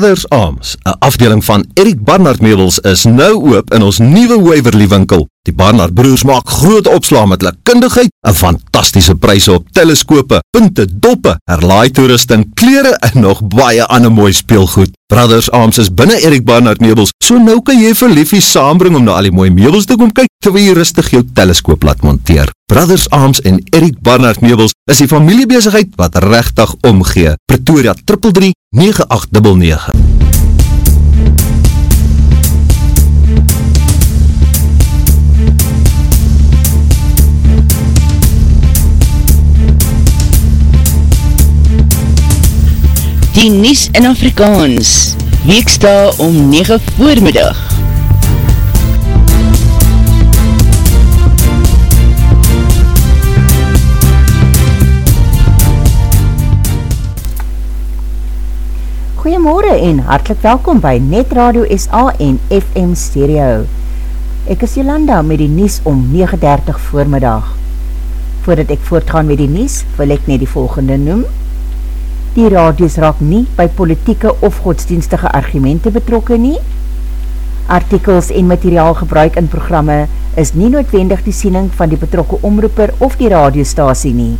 Brothers Arms, 'n afdeling van Erik Barnard Meubels is nou oop in ons nuwe Waverly winkel. Die Barnard broers maak groot opslaa met hulle kundigheid, 'n fantastiese pryse op teleskope, punte, doppe, herlaai toerusting, klere en nog baie ander mooi speelgoed. Brothers Arms is binne Erik Barnard Meubels, so nou kan jy vir liefie saambring om na al die mooi meubels te kom kyk terwyl jy rustig jou teleskoop laat monteer. Brothers Arms en Erik Barnard Meubels is die familiebesigheid wat regtig omgee. Pretoria 333 9899. Die Nies in Afrikaans, weeksta om 9 voormiddag. Goeiemorgen en hartelijk welkom by Net Radio SA en FM Stereo. Ek is Jolanda met die Nies om 9.30 voormiddag. Voordat ek voortgaan met die Nies, wil ek net die volgende noem. Die radios raak nie by politieke of godsdienstige argumente betrokken nie. Artikels en materiaal gebruik in programme is nie noodwendig die siening van die betrokke omroeper of die radiostasie nie,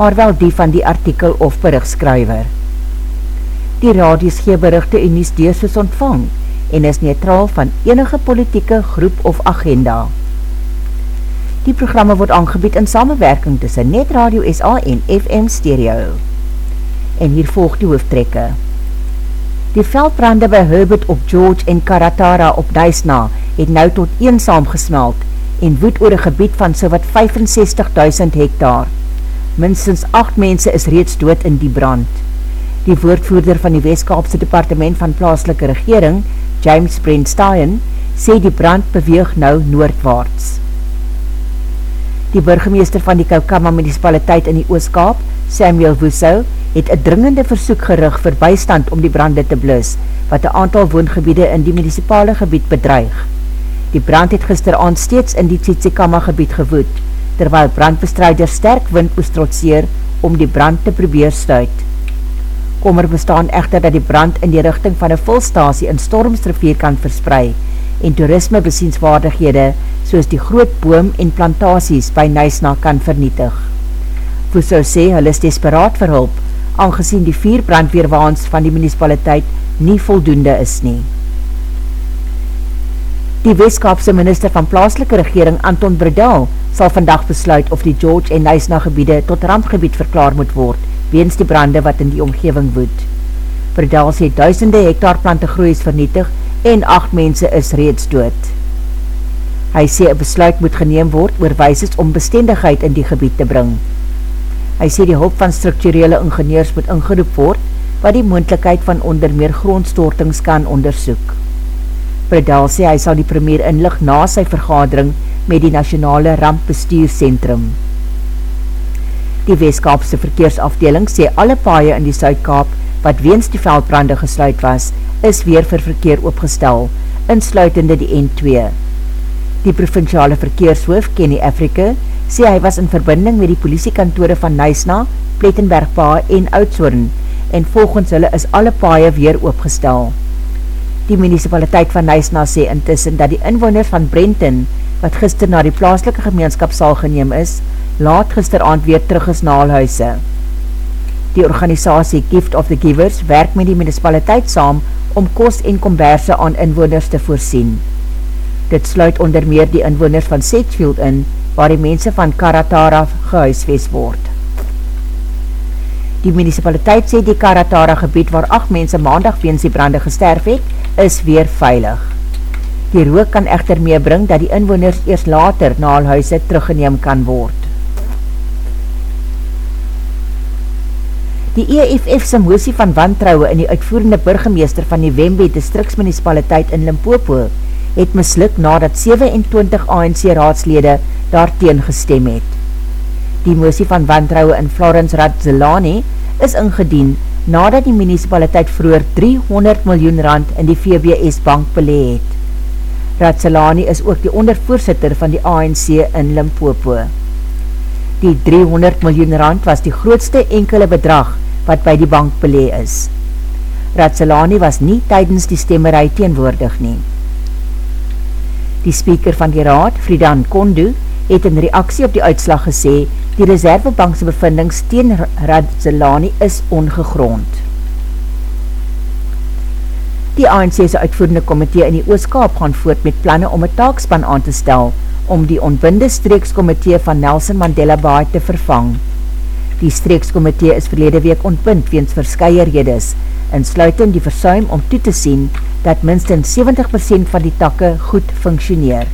maar wel die van die artikel of berichtskrywer. Die radios gee berichte en nie steeds ontvang en is neutraal van enige politieke groep of agenda. Die programme word aangebied in samenwerking tussen Net Radio SA en FM Stereo. En hier volg die hoofdtrekke. Die veldbrande by Herbert op George en Karatara op Duisna het nou tot eensaam gesmeld en woed oor een gebied van so wat 65.000 hektaar. Minstens 8 mense is reeds dood in die brand. Die woordvoerder van die Westkaapse Departement van Plaaslike Regering, James Brent-Stein, sê die brand beweeg nou noordwaarts. Die burgemeester van die Kaukama municipaliteit in die Ooskaap, Samuel Woesau, het een dringende versoek gerig vir bystand om die brande te blus, wat een aantal woongebiede in die municipale gebied bedreig. Die brand het gisteravond steeds in die Tsitsikama gebied gewoed, terwyl brandbestrijder sterk wind moest trotseer om die brand te probeer stuit kommer bestaan echter dat die brand in die richting van een volstasie in Stormsrivier kan versprei en toerisme besienswaardighede soos die groot boom en plantasies by Nysna kan vernietig. Sou sê, hulle is desperaat vir hulp, aangezien die vier brandweerwaans van die municipaliteit nie voldoende is nie. Die Westkaapse minister van plaaslike regering Anton Bredal sal vandag besluit of die George en Nysna gebiede tot rampgebied verklaar moet word weens die brande wat in die omgeving woed. Verdal sê duisende hektaar plante groei is vernietig en acht mense is reeds dood. Hy sê een besluit moet geneem word oor weises om bestendigheid in die gebied te bring. Hy sê die hulp van structurele ingenieurs moet ingeroep word wat die moendlikheid van onder meer grondstortings kan onderzoek. Predal sê hy sal die premier inlig na sy vergadering met die Nationale Rampbestuurcentrum. Die Westkaapse verkeersafdeling sê alle paaie in die Suidkaap wat weens die veldbrande gesluit was, is weer vir verkeer opgestel, insluitende die N2. Die provinciale verkeershoof, Kenny Afrika, sê hy was in verbinding met die politiekantore van Nysna, Plettenbergpaar en Oudsoorn en volgens hulle is alle paaie weer opgestel. Die municipaliteit van Nysna sê intussen dat die inwoners van Brenton, wat gister na die plaaslike gemeenskapsaal geneem is, laat gisteravond weer terug is na huise. Die organisatie Gift of the Givers werk met die municipaliteit saam om kos en komberse aan inwoners te voorsien. Dit sluit onder meer die inwoners van Setfield in, waar die mense van Karatara gehuisves word. Die municipaliteit sê die Karatara gebied waar 8 mense maandag weens die brande gesterf het, is weer veilig. Die rook kan echter meebring dat die inwoners eers later na al huise teruggeneem kan word. Die EFF se mosie van wantrouwe in die uitvoerende burgemeester van die Wembe distriksmunicipaliteit in Limpopo het misluk nadat 27 ANC raadslede daarteen gestem het. Die mosie van wantrouwe in Florence Radzelani is ingedien nadat die municipaliteit vroeger 300 miljoen rand in die VBS bank belee het. Radzelani is ook die ondervoorzitter van die ANC in Limpopo. Die 300 miljoen rand was die grootste enkele bedrag wat by die bank belee is. Ratzelani was nie tydens die stemmerij teenwoordig nie. Die speaker van die raad, Friedan Kondu, het in reaksie op die uitslag gesê, die reservebankse bevindings teen Ratzelani is ongegrond. Die ANC's uitvoerende komitee in die Ooskaap gaan voort met planne om een taakspan aan te stel, om die onbinde streekskomitee van Nelson Mandela Baai te vervang. Die streekskomitee is verlede week ontbind weens verskye redes, en sluiten die versuim om toe te sien dat minstens 70% van die takke goed functioneer.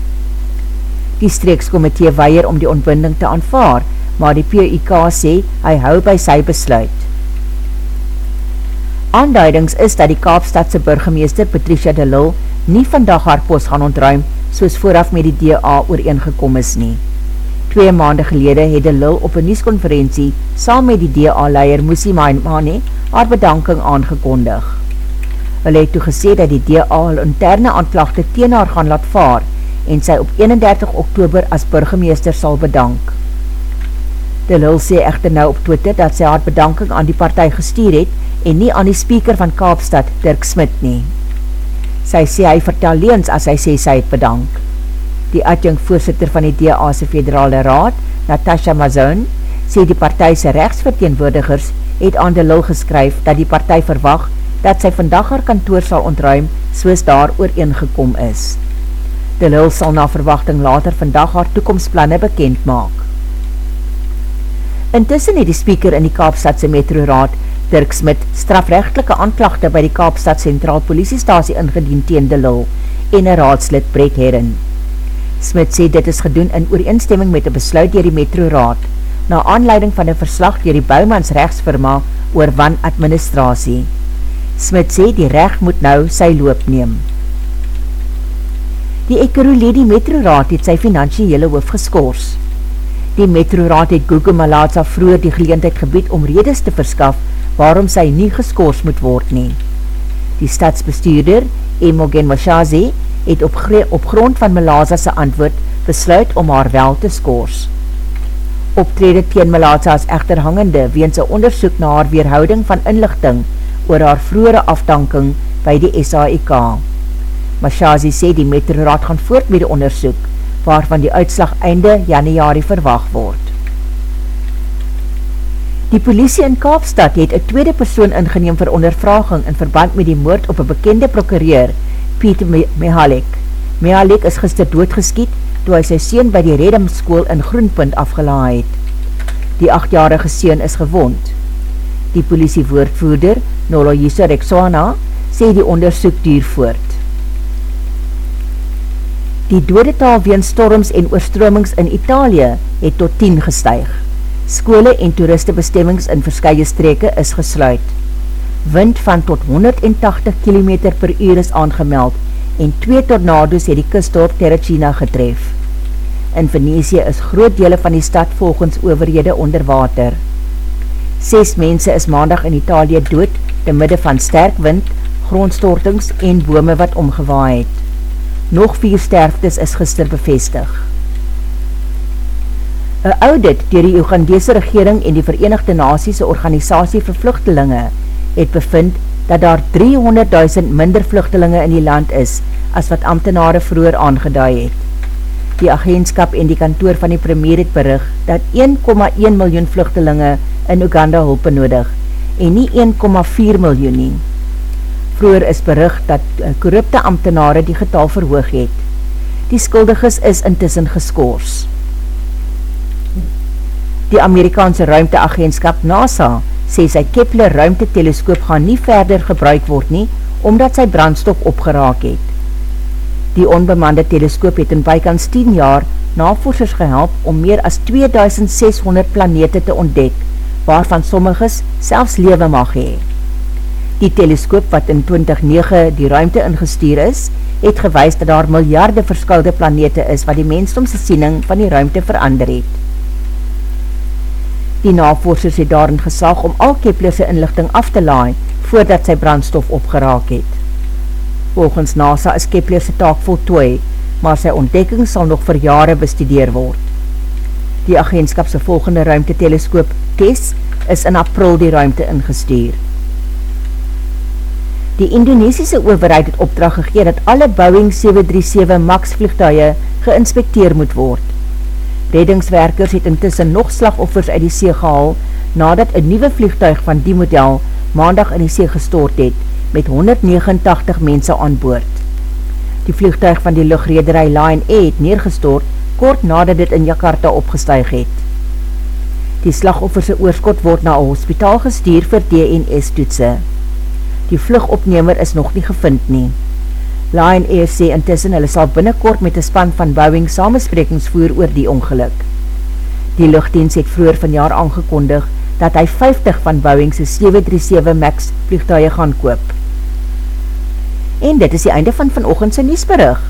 Die streekskomitee weier om die ontbinding te aanvaar, maar die PUK sê hy hou by sy besluit. Aanduidings is dat die Kaapstadse burgemeester Patricia de Lille nie vandag haar post gaan ontruim soos vooraf met die DA ooreengekom is nie. Twee maande gelede het de Lille op een nieuwskonferentie saam met die DA-leier Musi Maimane haar bedanking aangekondig. Hulle het toegesê dat die DA hulle interne aanklachte teen haar gaan laat vaar en sy op 31 oktober as burgemeester sal bedank. De Lille sê echter nou op Twitter dat sy haar bedanking aan die partij gestuur het en nie aan die speaker van Kaapstad, Dirk Smit, nie. Sy sê hy vertel leens as hy sê sy het bedank. Die adjunct voorzitter van die DA's federale raad, Natasha Mazoon, sê die partijse rechtsverteenwoordigers het aan de lul geskryf dat die partij verwag dat sy vandag haar kantoor sal ontruim soos daar ooreengekom is. De lul sal na verwachting later vandag haar toekomstplanne bekend maak. Intussen het die speaker in die Kaapstadse metro raad Dirk Smit strafrechtelike aanklachte by die Kaapstad Centraal Politiestasie ingedien teen de lul en een raadslid Brett Herren. Smit sê dit is gedoen in ooreenstemming met die besluit dier die metro raad na aanleiding van die verslag dier die Boumans rechtsfirma oor wan administratie. Smit sê die recht moet nou sy loop neem. Die Ekeroledi Metroraad het sy financiële hoof geskoors. Die Metroraad het Google Malatsa vroeger die geleentheid gebied om redes te verskaf waarom sy nie geskoors moet word nie. Die stadsbestuurder, Emogen Mashazi, het op, op grond van Malatsa antwoord besluit om haar wel te skoors optrede teen Malatsa as echter hangende weens een onderzoek na haar weerhouding van inlichting oor haar vroere afdanking by die SAIK. Mashazi sê die metroraad gaan voort met die onderzoek, waarvan die uitslag einde januari verwacht word. Die politie in Kaapstad het een tweede persoon ingeneem vir ondervraging in verband met die moord op een bekende prokureur, Piet Mihalik. Mihalik is gister doodgeskiet toe hy sy sien by die redemskool in Groenpunt afgelaai het. Die achtjarige sien is gewond. Die politie woordvoerder, Nolo Yisa Rexona, sê die onderzoek duur voort. Die dodetaal ween storms en oorstromings in Italië het tot 10 gestuig. Skole en toeristebestemmings in verskye streke is gesluit. Wind van tot 180 km per uur is aangemeld en twee tornado's het die kustdorp Terracina getref. In Venetië is groot dele van die stad volgens overhede onder water. Ses mense is maandag in Italië dood te midde van sterk wind, grondstortings en bome wat omgewaai het. Nog vier sterftes is gister bevestig. Een audit dier die Ugandese regering en die Verenigde Nasiese Organisatie vir Vluchtelinge het bevind dat daar 300.000 minder vluchtelinge in die land is as wat ambtenare vroeger aangedaai het. Die agentskap en die kantoor van die premier het berig dat 1,1 miljoen vluchtelinge in Uganda hulp benodig en nie 1,4 miljoen nie. Vroeger is berig dat korrupte ambtenare die getal verhoog het. Die skuldiges is intussen geskoors. Die Amerikaanse ruimteagentskap NASA sê sy Kepler ruimteteleskoop gaan nie verder gebruik word nie, omdat sy brandstof opgeraak het. Die onbemande teleskoop het in bykans 10 jaar navorsers gehelp om meer as 2600 planete te ontdek, waarvan sommiges selfs lewe mag hee. Die teleskoop wat in 2009 die ruimte ingestuur is, het gewys dat daar miljarde verskulde planete is wat die mensdomse siening van die ruimte verander het. Die navorsers het daarin gesag om al Keplerse inlichting af te laai voordat sy brandstof opgeraak het. Volgens NASA is Kepler sy taak voltooi, maar sy ontdekking sal nog vir jare bestudeer word. Die agentskapse volgende ruimteteleskoop TESS is in april die ruimte ingestuur. Die Indonesiese overheid het opdracht gegeer dat alle Boeing 737 MAX vliegtuie geïnspekteer moet word. Reddingswerkers het intussen nog slagoffers uit die see gehaal nadat een nieuwe vliegtuig van die model maandag in die see gestoord het met 189 mense aan boord. Die vliegtuig van die luchtrederij Lion A het neergestoord kort nadat dit in Jakarta opgestuig het. Die slagofferse oorskot word na een hospitaal gestuur vir DNS toetse. Die vlugopnemer is nog nie gevind nie. Lion Air sê intussen hulle sal binnenkort met die span van Boeing samensprekings voer oor die ongeluk. Die luchtdienst het vroeger van jaar aangekondig dat hy 50 van Boeing's 737 MAX vliegtuie gaan koop. En dit is die einde van vanochtendse nieuwsberig.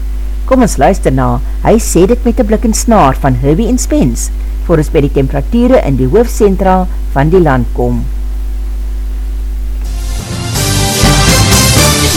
Kom ons luister na, hy sê dit met die blik en snaar van Herbie en Spence, voor ons by die temperatuurde in die hoofdcentra van die land kom.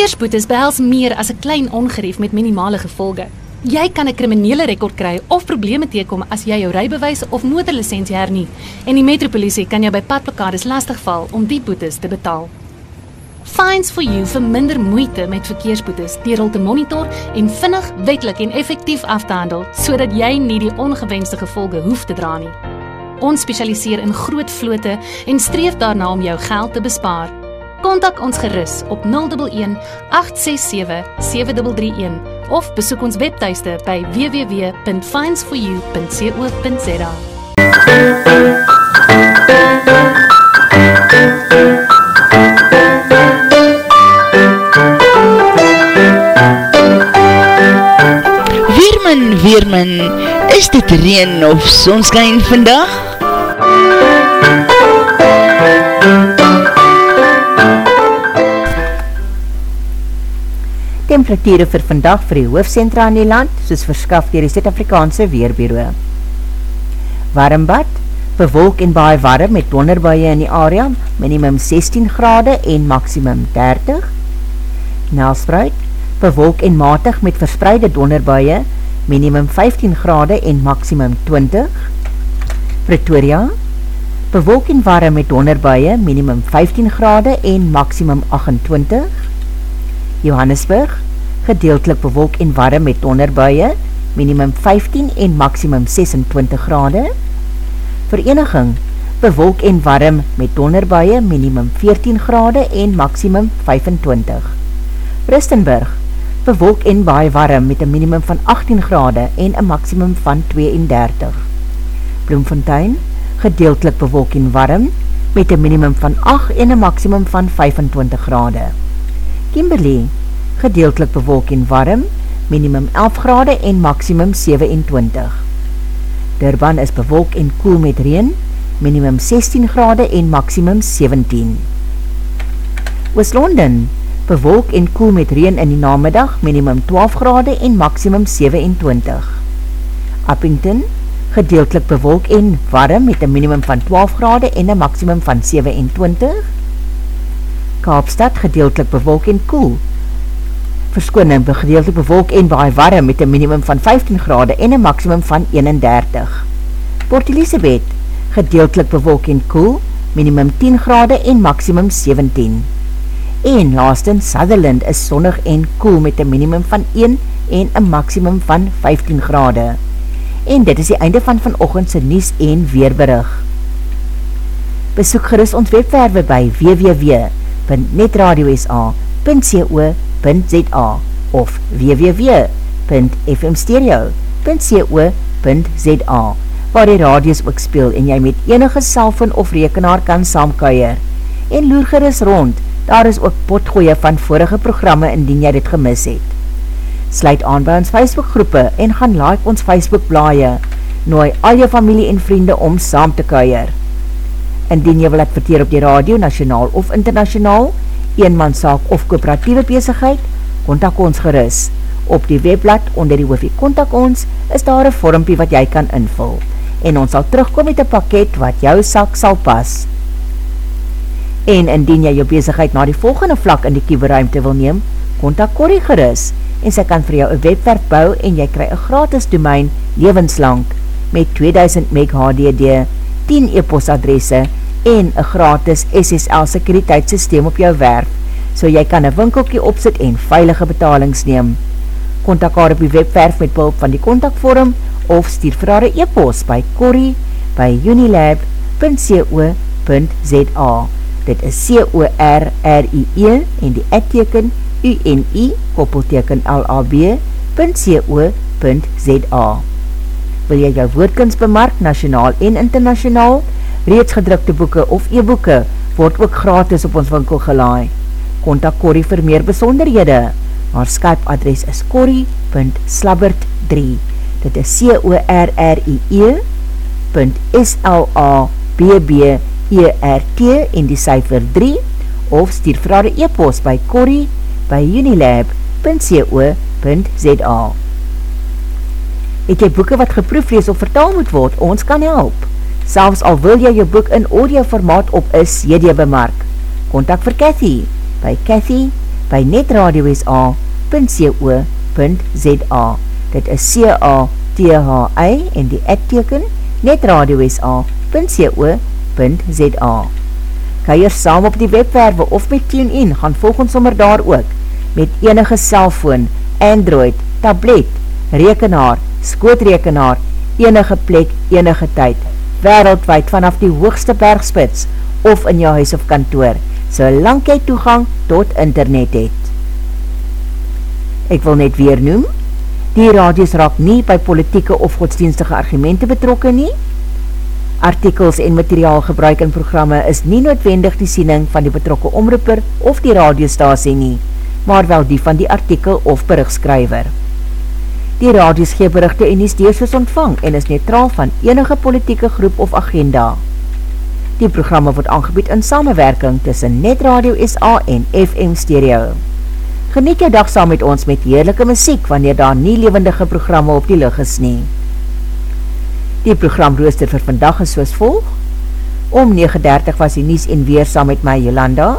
Verkeersboetes behels meer as 'n klein ongerief met minimale gevolge. Jy kan 'n kriminele rekord kry of probleme teekom as jy jou rybewys of motorlisensie hernie en die metropolisie kan jou by padplakkades lastigval om die boetes te betaal. Fines for you vir minder moeite met verkeersboetes deur hul te monitor en vinnig, wettelik en effektief af te handel sodat jy nie die ongewenste gevolge hoef te dra nie. Ons spesialiseer in groot vlote en streef daarna om jou geld te bespaar. Kontak ons gerus op 011 867 7331 of besoek ons webtuiste by www.finds4u.co.za. Weermin, Weermin, is dit reen of sonskijn vandag? Temperatuur vir vandag vir die hoofdcentra in die land, soos verskaf dier die Zuid-Afrikaanse Weerbureau. Warmbad, bewolk en baie warm met donderbuie in die area, minimum 16 grade en maximum 30. Nelspreid, bewolk en matig met verspreide donderbuie, minimum 15 grade en maximum 20. Pretoria, bewolk en warm met donderbuie, minimum 15 grade en maximum 28. Johannesburg, gedeeltelik bewolk en warm met donderbuie, minimum 15 en maximum 26 grade. Vereniging, bewolk en warm met donderbuie, minimum 14 grade en maximum 25. Rustenburg, bewolk en baie warm met een minimum van 18 grade en een maximum van 32. Bloemfontein, gedeeltelik bewolk en warm met een minimum van 8 en een maximum van 25 grade. Kimberley, gedeeltelik bewolk en warm, minimum 11 grade en maximum 27. Durban is bewolk en koel met reen, minimum 16 grade en maximum 17. Oost-London, bewolk en koel met reen in die namiddag, minimum 12 grade en maximum 27. Uppington, gedeeltelik bewolk en warm met een minimum van 12 grade en een maximum van 27. Kaapstad, gedeeltelik bewolk en koel, verskoning, gedeeltelik bewolk en baie warm met een minimum van 15 grade en een maximum van 31. Port Elizabeth, gedeeltelik bewolk en koel, minimum 10 grade en maximum 17. En laatsten, Sutherland is sonnig en koel met een minimum van 1 en een maximum van 15 grade. En dit is die einde van vanochtendse nies en weerberig. Besoek gerust ons webwerwe by www.netradiosa.co.za of www.fmstereo.co.za waar die radios ook speel en jy met enige cellfoon of rekenaar kan saamkuier. En loer geris rond, daar is ook potgooie van vorige programme indien jy dit gemis het. Sluit aan by ons Facebookgroepe en gaan like ons Facebook blaie. Nooi al jou familie en vriende om saam te kuier. Indien jy wil adverteer op die radio, nationaal of internationaal, eenmanszaak of kooperatieve bezigheid, kontak ons geris. Op die webblad onder die hoofie kontak ons, is daar een vormpie wat jy kan invul. En ons sal terugkom met een pakket wat jou sak sal pas. En indien jy jou bezigheid na die volgende vlak in die kieberuimte wil neem, kontak Corrie geris en sy kan vir jou een webwerf bou en jy krij een gratis domein levenslang met 2000 meg HDD, 10 e-post adresse en een gratis SSL sekuriteitssysteem op jou werf, so jy kan een winkelkie opzit en veilige betalings neem. Contact haar op die webwerf met behulp van die contactvorm of stuur vir haar e-post by corrie by unilab.co.za Dit is C-O-R-R-I-E en die ekteken U-N-I koppelteken L-A-B.co.za Wil jy jou woordkens bemark, nationaal en internationaal, Reeds gedrukte boeke of e-boeke word ook gratis op ons winkel gelaai. Contact Corrie vir meer besonderhede. Haar Skype adres is corrie.slabbert3 Dit is C-O-R-R-I-E .S-L-A-B-B-E-R-T en die cijfer 3 of stuur vir haar e-post by corrie by unilab.co.za Het jy boeke wat geproeflees of vertaal moet word, ons kan help. Selfs al wil jy jou boek in audio formaat op is CD bemark. Contact vir Cathy by Cathy by netradio.sa.co.za Dit is C-A-T-H-I en die adteken netradio.sa.co.za Kan saam op die webwerwe of met TuneIn gaan volg ons sommer daar ook met enige cellfoon, Android, tablet, rekenaar, skootrekenaar, enige plek, enige tyd wereldwijd vanaf die hoogste bergspits of in jou huis of kantoor, so lang jy toegang tot internet het. Ek wil net weer noem, Die radios raak nie by politieke of godsdienstige argumente betrokken nie. Artikels en materiaal gebruik in programme is nie noodwendig die siening van die betrokke omroeper of die radiostasie nie, maar wel die van die artikel of berichtskryver. Die radios gee berichte en die steeds ontvang en is neutraal van enige politieke groep of agenda. Die programme word aangebied in samenwerking tussen Net Radio SA en FM Stereo. Geniet jou dag saam met ons met heerlijke muziek wanneer daar nie levendige programme op die lucht is nie. Die programrooster vir vandag is soos volg. Om 9.30 was die Nies en Weer saam met my Jolanda.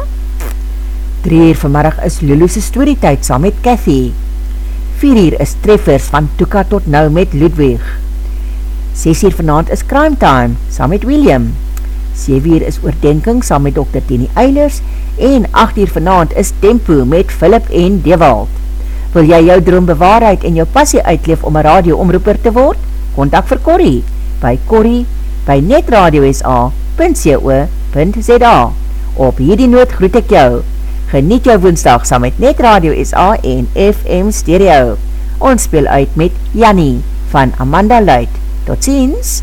3 uur vanmiddag is Lulu's Storytijd saam met Cathy. 4 uur is Treffers van Toeka tot Nou met Ludwig. 6 uur vanavond is Crime Time saam met William. 7 uur is oordenking saam met Dr. Tini Eilers en 8 uur vanavond is Tempo met Philip en Dewald. Wil jy jou droom bewaarheid en jou passie uitleef om een radioomroeper te word? Contact vir Corrie by Corrie by netradio.sa.co.za Op hierdie noot groet ek jou. Geniet jou woensdag saam met Net Radio SA en FM Stereo. Ons speel uit met Jannie van Amanda Luit. Tot ziens!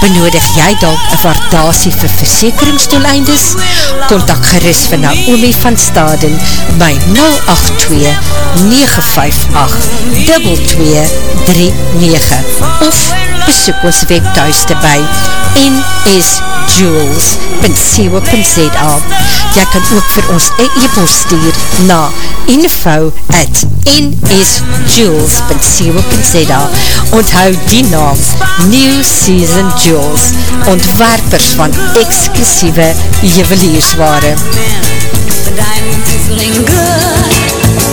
Benodig jy dalk een waardasie vir versekeringsdoeleindes? Contact gerust van Naomi van Staden by 082-958-2239 of besoek ons webthuiste by nsjewels.co.za Jy kan ook vir ons e-post stuur na info at nsjewels.co.za Onthou die naam New Season Jewels Ontwerpers van exclusieve juweliersware. But I'm feeling good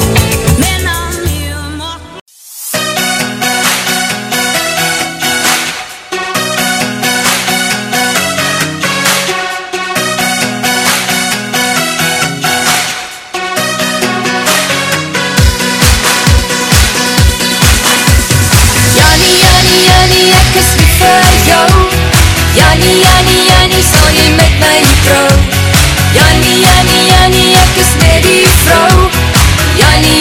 vir jou Jannie, Jannie, Jannie, sal jy met my vrou Jannie, Jannie, Jannie, ek is net die vrou Jannie,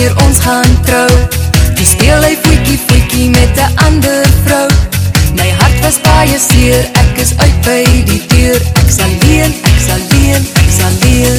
wanneer ons gaan trou Toe speel hy voetjie voetjie met 'n ander vrou. My hart was baie seer, ek is uit by die deur. Ek's alleen, ek's alleen, ek's alleen